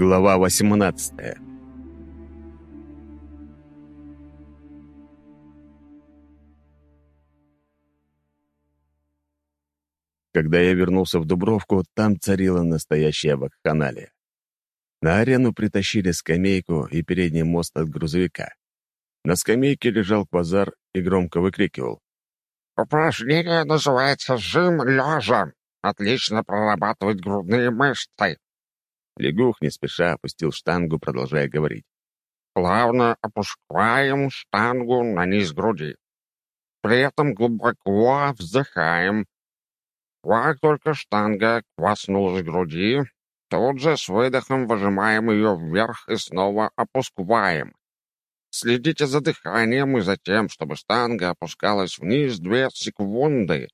Глава 18 Когда я вернулся в Дубровку, там царила настоящая вакханалия. На арену притащили скамейку и передний мост от грузовика. На скамейке лежал квазар и громко выкрикивал. «Упражнение называется «жим лежа». Отлично прорабатывает грудные мышцы. Лягух не спеша опустил штангу, продолжая говорить. Плавно опускаем штангу на низ груди. При этом глубоко вздыхаем. Как только штанга коснулась груди, тут же с выдохом выжимаем ее вверх и снова опускаем. Следите за дыханием и за тем, чтобы штанга опускалась вниз две секунды,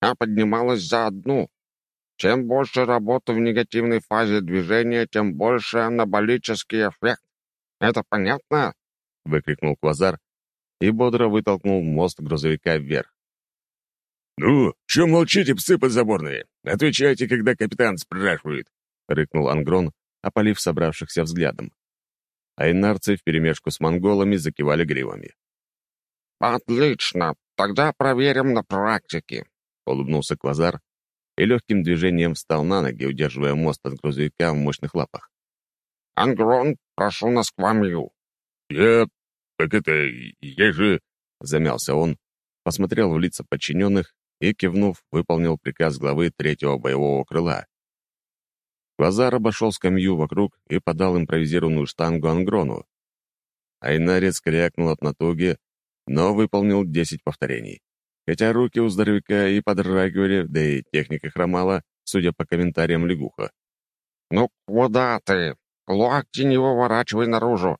а поднималась за одну. Чем больше работы в негативной фазе движения, тем больше анаболический эффект. Это понятно?» — выкрикнул Квазар и бодро вытолкнул мост грузовика вверх. «Ну, что молчите, псы подзаборные? Отвечайте, когда капитан спрашивает», — рыкнул Ангрон, опалив собравшихся взглядом. Айнарцы вперемешку с монголами закивали гривами. «Отлично, тогда проверим на практике», — улыбнулся Квазар и легким движением встал на ноги, удерживая мост от грузовика в мощных лапах. «Ангрон, прошу на сквамью». «Я... как это... я же...» — замялся он, посмотрел в лица подчиненных и, кивнув, выполнил приказ главы третьего боевого крыла. Квазар обошел скамью вокруг и подал импровизированную штангу Ангрону. Айнарец крякнул от натуги, но выполнил десять повторений. Хотя руки у здоровяка и подрагивали, да и техника хромала, судя по комментариям лягуха. «Ну куда ты? Локти не выворачивай наружу.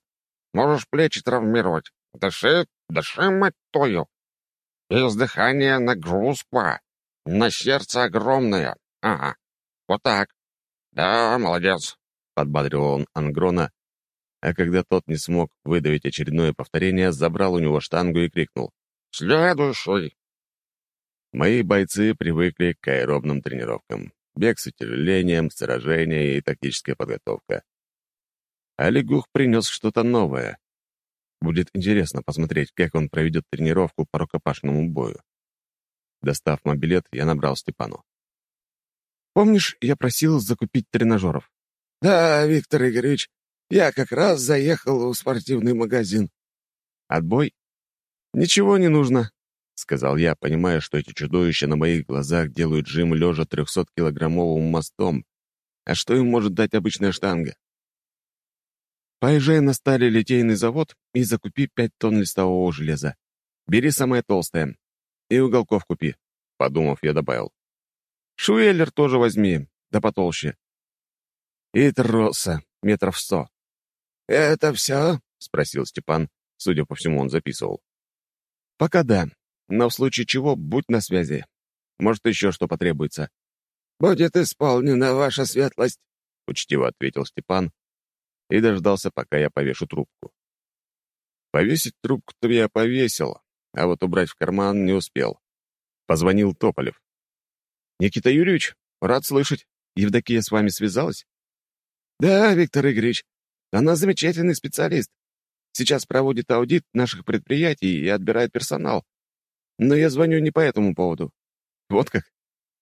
Можешь плечи травмировать. Дыши, дыши, мать твою. Без дыхания нагрузка. На сердце огромное. Ага, вот так. Да, молодец», — подбадривал он Ангрона, а когда тот не смог выдавить очередное повторение, забрал у него штангу и крикнул. «Следующий!» Мои бойцы привыкли к аэробным тренировкам. Бег с утяжелением, сражения и тактическая подготовка. А Лягух принес что-то новое. Будет интересно посмотреть, как он проведет тренировку по рукопашному бою. Достав мобилет, я набрал Степану. «Помнишь, я просил закупить тренажеров?» «Да, Виктор Игоревич, я как раз заехал в спортивный магазин». «Отбой?» «Ничего не нужно. — сказал я, понимая, что эти чудовища на моих глазах делают жим лежа 300-килограммовым мостом. А что им может дать обычная штанга? Поезжай на стали литейный завод и закупи пять тонн листового железа. Бери самое толстое. И уголков купи, — подумав, я добавил. Шуэллер тоже возьми, да потолще. И троса, метров сто. «Это все?» — спросил Степан. Судя по всему, он записывал. «Пока да. Но в случае чего будь на связи. Может, еще что потребуется». «Будет исполнена ваша светлость», — учтиво ответил Степан и дождался, пока я повешу трубку. Повесить трубку-то я повесил, а вот убрать в карман не успел. Позвонил Тополев. «Никита Юрьевич, рад слышать. Евдокия с вами связалась?» «Да, Виктор Игоревич, она замечательный специалист. Сейчас проводит аудит наших предприятий и отбирает персонал. Но я звоню не по этому поводу. Вот как?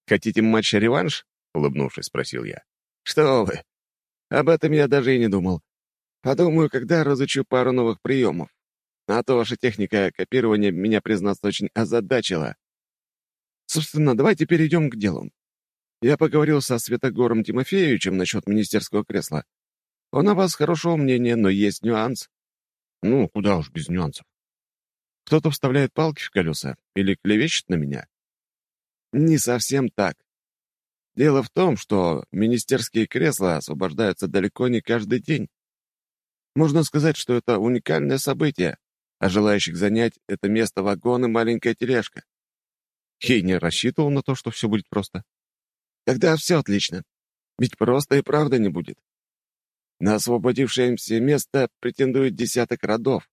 Хотите матч-реванш? Улыбнувшись, спросил я. Что вы? Об этом я даже и не думал. Подумаю, когда разучу пару новых приемов. А то ваша техника копирования меня, признаться, очень озадачила. Собственно, давайте перейдем к делу. Я поговорил со Светогором Тимофеевичем насчет министерского кресла. Он о вас хорошего мнения, но есть нюанс. Ну, куда уж без нюансов. Кто-то вставляет палки в колеса или клевещет на меня? Не совсем так. Дело в том, что министерские кресла освобождаются далеко не каждый день. Можно сказать, что это уникальное событие, а желающих занять это место вагон и маленькая тележка. Хей не рассчитывал на то, что все будет просто. Тогда все отлично. Ведь просто и правда не будет. На освободившееся место претендует десяток родов.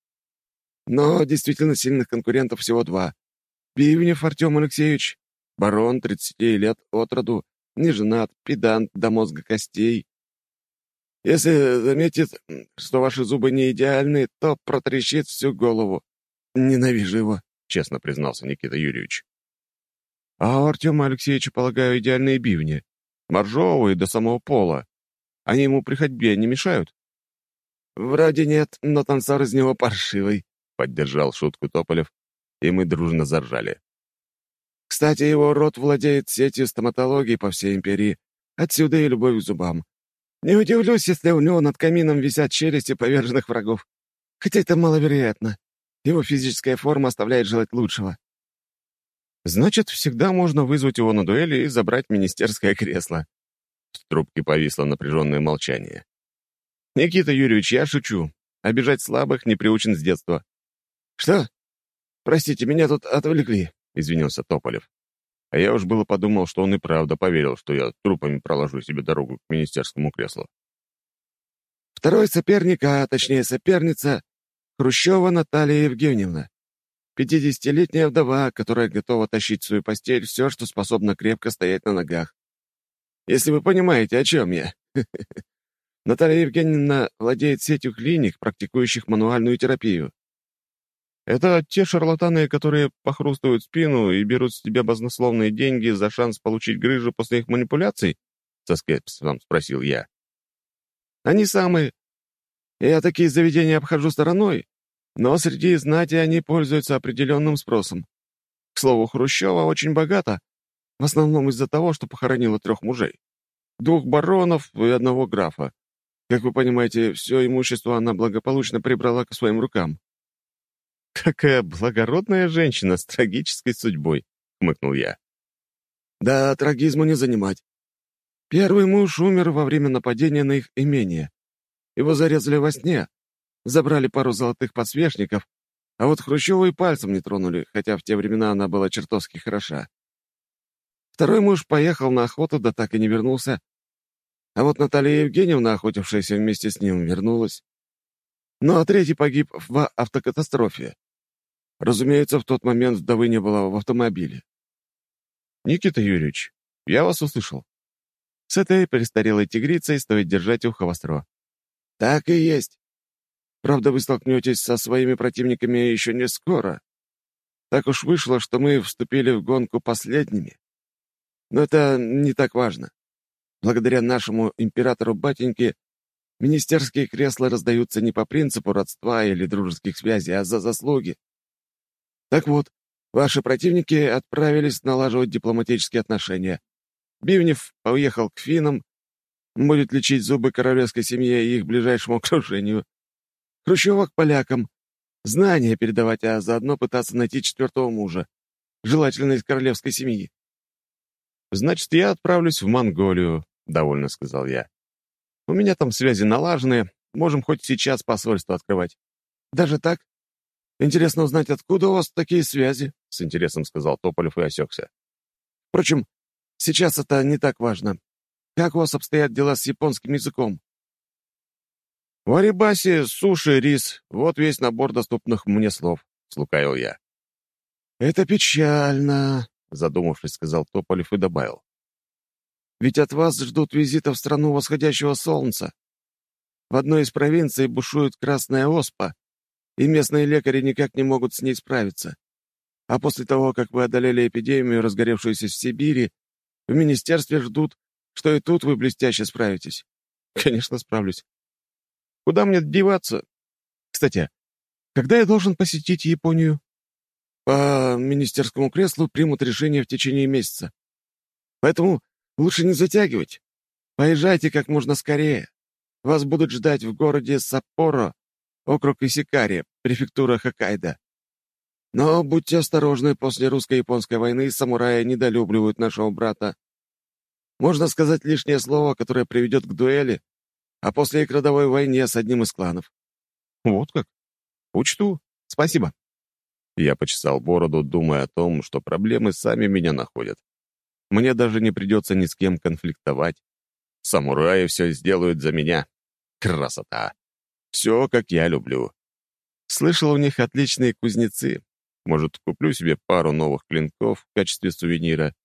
Но действительно сильных конкурентов всего два. Бивнев Артем Алексеевич, барон 30 лет от роду, не женат, педант до мозга костей. Если заметит, что ваши зубы не идеальны, то протрещит всю голову. Ненавижу его», — честно признался Никита Юрьевич. «А у Артема Алексеевича, полагаю, идеальные бивни. Моржовые до самого пола. Они ему при ходьбе не мешают?» «Вроде нет, но танцор из него паршивый», — поддержал шутку Тополев, и мы дружно заржали. «Кстати, его род владеет сетью стоматологии по всей империи. Отсюда и любовь к зубам. Не удивлюсь, если у него над камином висят челюсти поверженных врагов. Хотя это маловероятно. Его физическая форма оставляет желать лучшего. Значит, всегда можно вызвать его на дуэли и забрать министерское кресло. В трубке повисло напряженное молчание. «Никита Юрьевич, я шучу. Обижать слабых не приучен с детства». «Что? Простите, меня тут отвлекли», — извинился Тополев. А я уж было подумал, что он и правда поверил, что я трупами проложу себе дорогу к министерскому креслу. Второй соперник, а точнее соперница, Хрущева Наталья Евгеньевна. Пятидесятилетняя вдова, которая готова тащить в свою постель все, что способно крепко стоять на ногах. Если вы понимаете, о чем я. Наталья Евгеньевна владеет сетью клиник, практикующих мануальную терапию. Это те шарлатаны, которые похрустывают спину и берут с тебя баснословные деньги за шанс получить грыжу после их манипуляций? Со скепсисом спросил я. Они самые. Я такие заведения обхожу стороной, но среди знати они пользуются определенным спросом. К слову, Хрущева очень богата, в основном из-за того, что похоронила трех мужей. Двух баронов и одного графа. Как вы понимаете, все имущество она благополучно прибрала к своим рукам. «Какая благородная женщина с трагической судьбой», — хмыкнул я. «Да, трагизму не занимать. Первый муж умер во время нападения на их имение. Его зарезали во сне, забрали пару золотых подсвечников, а вот Хрущеву и пальцем не тронули, хотя в те времена она была чертовски хороша. Второй муж поехал на охоту, да так и не вернулся. А вот Наталья Евгеньевна, охотившаяся вместе с ним, вернулась. Ну а третий погиб в автокатастрофе. Разумеется, в тот момент вдовы не было в автомобиле. «Никита Юрьевич, я вас услышал. С этой престарелой тигрицей стоит держать ухо востро». «Так и есть. Правда, вы столкнетесь со своими противниками еще не скоро. Так уж вышло, что мы вступили в гонку последними. Но это не так важно. Благодаря нашему императору-батеньке Министерские кресла раздаются не по принципу родства или дружеских связей, а за заслуги. Так вот, ваши противники отправились налаживать дипломатические отношения. Бивнев уехал к финнам, будет лечить зубы королевской семье и их ближайшему окружению. Хрущева к полякам, знания передавать, а заодно пытаться найти четвертого мужа, желательно из королевской семьи. «Значит, я отправлюсь в Монголию», — довольно сказал я. У меня там связи налажены, можем хоть сейчас посольство открывать». «Даже так? Интересно узнать, откуда у вас такие связи?» — с интересом сказал Тополев и осекся. «Впрочем, сейчас это не так важно. Как у вас обстоят дела с японским языком?» «В Арибасе суши, рис — вот весь набор доступных мне слов», — слукавил я. «Это печально», — задумавшись, сказал Тополев и добавил. Ведь от вас ждут визита в страну восходящего солнца. В одной из провинций бушует красная оспа, и местные лекари никак не могут с ней справиться. А после того, как вы одолели эпидемию, разгоревшуюся в Сибири, в министерстве ждут, что и тут вы блестяще справитесь. Конечно, справлюсь. Куда мне деваться? Кстати, когда я должен посетить Японию? По министерскому креслу примут решение в течение месяца. Поэтому Лучше не затягивать. Поезжайте как можно скорее. Вас будут ждать в городе Саппоро, округ Исикари, префектура Хоккайдо. Но будьте осторожны, после русско-японской войны самураи недолюбливают нашего брата. Можно сказать лишнее слово, которое приведет к дуэли, а после к родовой войне с одним из кланов. Вот как? Учту. Спасибо. Я почесал бороду, думая о том, что проблемы сами меня находят. Мне даже не придется ни с кем конфликтовать. Самураи все сделают за меня. Красота! Все, как я люблю. Слышал, у них отличные кузнецы. Может, куплю себе пару новых клинков в качестве сувенира.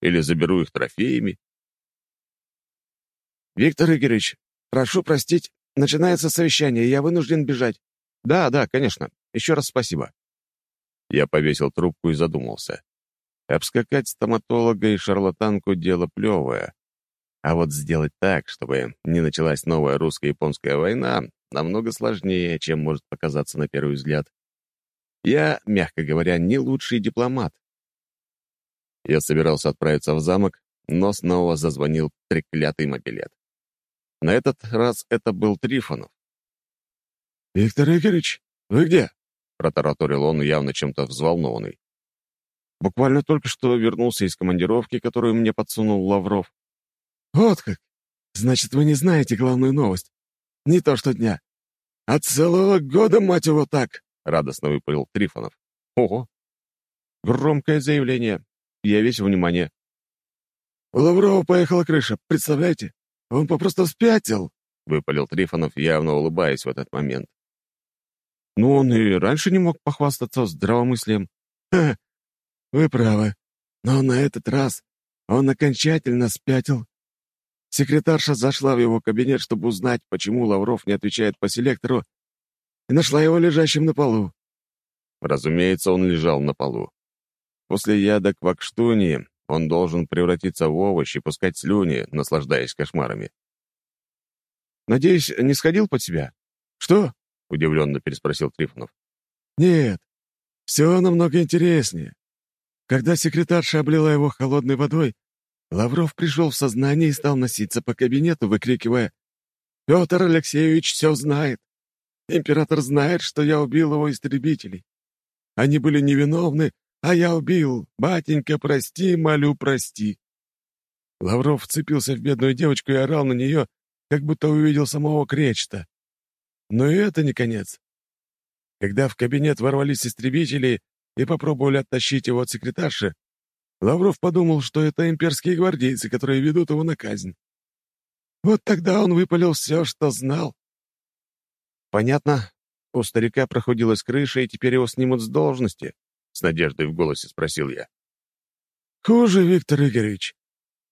Или заберу их трофеями. «Виктор Игоревич, прошу простить, начинается совещание, я вынужден бежать». «Да, да, конечно. Еще раз спасибо». Я повесил трубку и задумался. Обскакать стоматолога и шарлатанку — дело плевое. А вот сделать так, чтобы не началась новая русско-японская война, намного сложнее, чем может показаться на первый взгляд. Я, мягко говоря, не лучший дипломат. Я собирался отправиться в замок, но снова зазвонил треклятый мобилет. На этот раз это был Трифонов. «Виктор Игоревич, вы где?» — протараторил он, явно чем-то взволнованный. Буквально только что вернулся из командировки, которую мне подсунул Лавров. «Вот как! Значит, вы не знаете главную новость. Не то что дня. От целого года, мать его, так!» — радостно выпалил Трифонов. «Ого! Громкое заявление. Я весь внимание». «У Лаврова поехала крыша, представляете? Он попросту спятил!» — выпалил Трифонов, явно улыбаясь в этот момент. «Ну, он и раньше не мог похвастаться здравомыслием». «Ха, вы правы. Но на этот раз он окончательно спятил. Секретарша зашла в его кабинет, чтобы узнать, почему Лавров не отвечает по селектору, и нашла его лежащим на полу. Разумеется, он лежал на полу. После яда квакштуни он должен превратиться в овощ и пускать слюни, наслаждаясь кошмарами. «Надеюсь, не сходил под себя?» «Что?» — удивленно переспросил Трифонов. «Нет, все намного интереснее. Когда секретарша облила его холодной водой, Лавров пришел в сознание и стал носиться по кабинету, выкрикивая «Петр Алексеевич все знает. Император знает, что я убил его истребителей. Они были невиновны, а я убил. Батенька, прости, молю, прости». Лавров вцепился в бедную девочку и орал на нее, как будто увидел самого Кречета. Но и это не конец. Когда в кабинет ворвались истребители и попробовали оттащить его от секретарши, Лавров подумал, что это имперские гвардейцы, которые ведут его на казнь. Вот тогда он выпалил все, что знал. «Понятно. У старика проходилась крыша, и теперь его снимут с должности?» — с надеждой в голосе спросил я. «Хуже, Виктор Игоревич.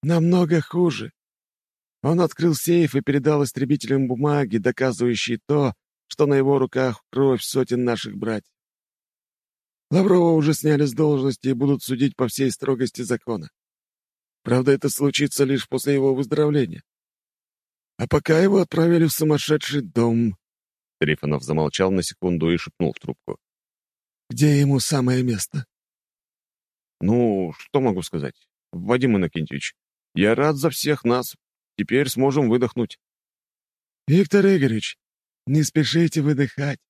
Намного хуже. Он открыл сейф и передал истребителям бумаги, доказывающие то, что на его руках кровь сотен наших братьев. Лаврова уже сняли с должности и будут судить по всей строгости закона. Правда, это случится лишь после его выздоровления. А пока его отправили в сумасшедший дом. Трифонов замолчал на секунду и шепнул в трубку. Где ему самое место? Ну, что могу сказать? Вадим Иннокентьевич, я рад за всех нас. Теперь сможем выдохнуть. Виктор Игоревич, не спешите выдыхать,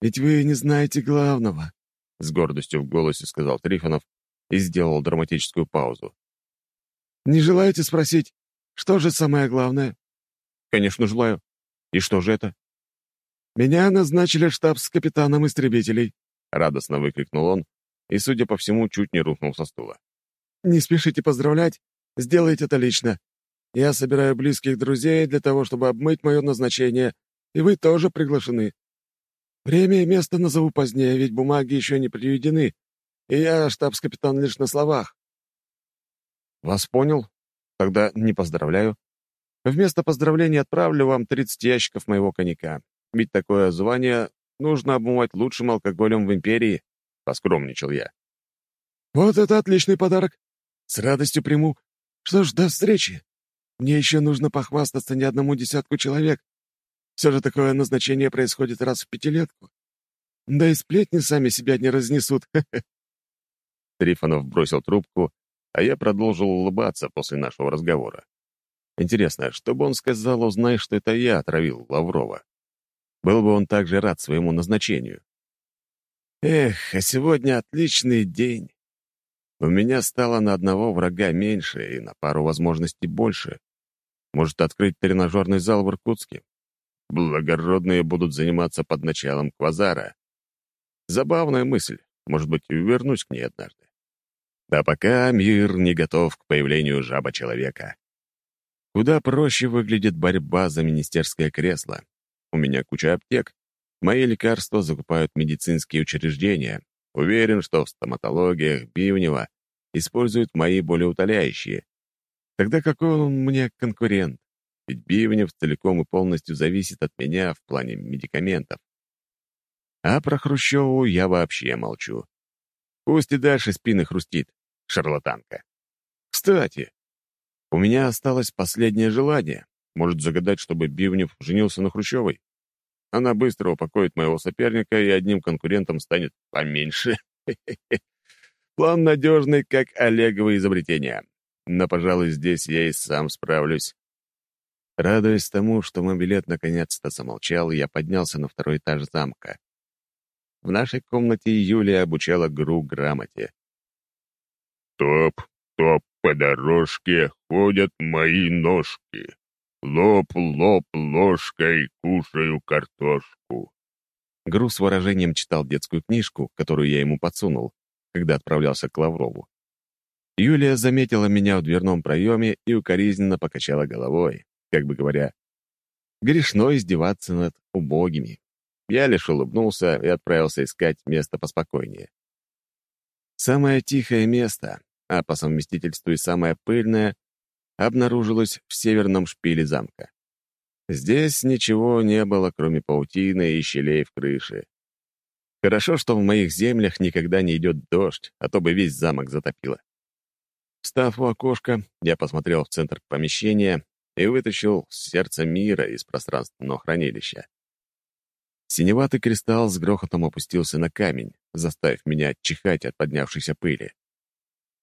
ведь вы не знаете главного. — с гордостью в голосе сказал Трифонов и сделал драматическую паузу. «Не желаете спросить, что же самое главное?» «Конечно, желаю. И что же это?» «Меня назначили штабс-капитаном истребителей», — радостно выкрикнул он и, судя по всему, чуть не рухнул со стула. «Не спешите поздравлять, сделайте это лично. Я собираю близких друзей для того, чтобы обмыть мое назначение, и вы тоже приглашены. Время и место назову позднее, ведь бумаги еще не приведены, и я штабс-капитан лишь на словах». «Вас понял. Тогда не поздравляю. Вместо поздравления отправлю вам 30 ящиков моего коньяка. Ведь такое звание нужно обмывать лучшим алкоголем в империи», — поскромничал я. «Вот это отличный подарок. С радостью приму. Что ж, до встречи. Мне еще нужно похвастаться не одному десятку человек, все же такое назначение происходит раз в пятилетку. Да и сплетни сами себя не разнесут. Трифонов бросил трубку, а я продолжил улыбаться после нашего разговора. Интересно, что бы он сказал, узнай, что это я отравил Лаврова. Был бы он также рад своему назначению. Эх, а сегодня отличный день. У меня стало на одного врага меньше и на пару возможностей больше. Может, открыть тренажерный зал в Иркутске? Благородные будут заниматься под началом квазара. Забавная мысль, может быть, вернусь к ней однажды. Да пока мир не готов к появлению жаба-человека. Куда проще выглядит борьба за министерское кресло. У меня куча аптек. Мои лекарства закупают медицинские учреждения. Уверен, что в стоматологиях Бивнева используют мои болеутоляющие. Тогда какой он мне конкурент? Ведь Бивнев целиком и полностью зависит от меня в плане медикаментов. А про Хрущеву я вообще молчу. Пусть и дальше спины хрустит, шарлатанка. Кстати, у меня осталось последнее желание. Может загадать, чтобы Бивнев женился на Хрущевой? Она быстро упокоит моего соперника и одним конкурентом станет поменьше. План надежный, как Олегово изобретение. Но, пожалуй, здесь я и сам справлюсь. Радуясь тому, что мой билет наконец-то замолчал, я поднялся на второй этаж замка. В нашей комнате Юлия обучала Гру грамоте. «Топ, топ по дорожке ходят мои ножки. Лоп-лоп ложкой кушаю картошку». Гру с выражением читал детскую книжку, которую я ему подсунул, когда отправлялся к Лаврову. Юлия заметила меня в дверном проеме и укоризненно покачала головой, как бы говоря, грешно издеваться над убогими. Я лишь улыбнулся и отправился искать место поспокойнее. Самое тихое место, а по совместительству и самое пыльное, обнаружилось в северном шпиле замка. Здесь ничего не было, кроме паутины и щелей в крыше. Хорошо, что в моих землях никогда не идет дождь, а то бы весь замок затопило. Встав у окошка, я посмотрел в центр помещения и вытащил сердце мира из пространственного хранилища. Синеватый кристалл с грохотом опустился на камень, заставив меня чихать от поднявшейся пыли.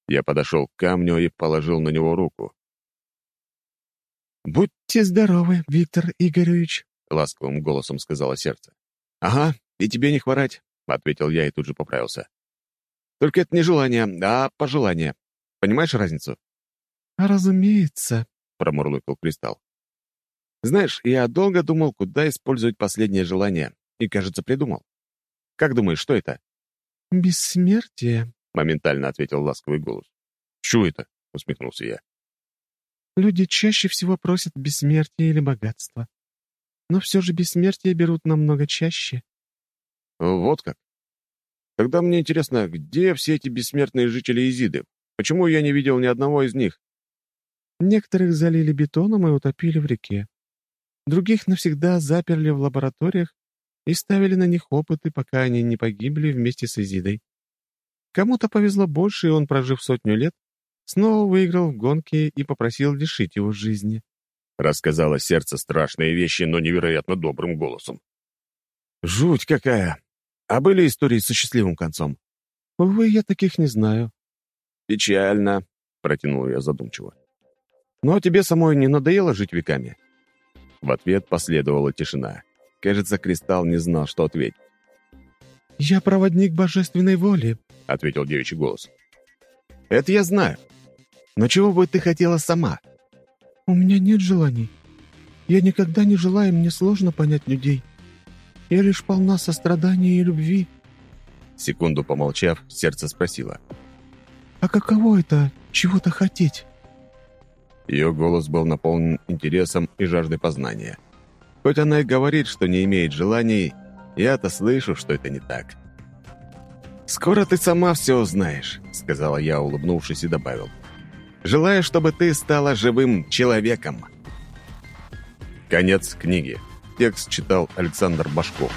Я подошел к камню и положил на него руку. «Будьте здоровы, Виктор Игоревич», — ласковым голосом сказала сердце. «Ага, и тебе не хворать», — ответил я и тут же поправился. «Только это не желание, а пожелание. Понимаешь разницу?» «Разумеется», — промурлыкал кристалл. «Знаешь, я долго думал, куда использовать последнее желание, и, кажется, придумал. Как думаешь, что это?» «Бессмертие», — моментально ответил ласковый голос. «Чего это?» — усмехнулся я. Люди чаще всего просят бессмертия или богатства. Но все же бессмертие берут намного чаще. Вот как? Тогда мне интересно, где все эти бессмертные жители Изиды? Почему я не видел ни одного из них? Некоторых залили бетоном и утопили в реке. Других навсегда заперли в лабораториях и ставили на них опыты, пока они не погибли вместе с Изидой. Кому-то повезло больше, и он, прожив сотню лет, снова выиграл в гонке и попросил лишить его жизни. Рассказала сердце страшные вещи, но невероятно добрым голосом. Жуть какая! А были истории со счастливым концом? Увы, я таких не знаю. Печально, протянул я задумчиво. Но «Ну, а тебе самой не надоело жить веками? В ответ последовала тишина. Кажется, Кристалл не знал, что ответить. «Я проводник божественной воли», — ответил девичий голос. «Это я знаю. Но чего бы ты хотела сама?» «У меня нет желаний. Я никогда не желаю, мне сложно понять людей. Я лишь полна сострадания и любви». Секунду помолчав, сердце спросило. «А каково это чего-то хотеть?» Ее голос был наполнен интересом и жаждой познания. Хоть она и говорит, что не имеет желаний, я-то слышу, что это не так. «Скоро ты сама все узнаешь», — сказала я, улыбнувшись, и добавил. Желаю, чтобы ты стала живым человеком. Конец книги. Текст читал Александр Башков.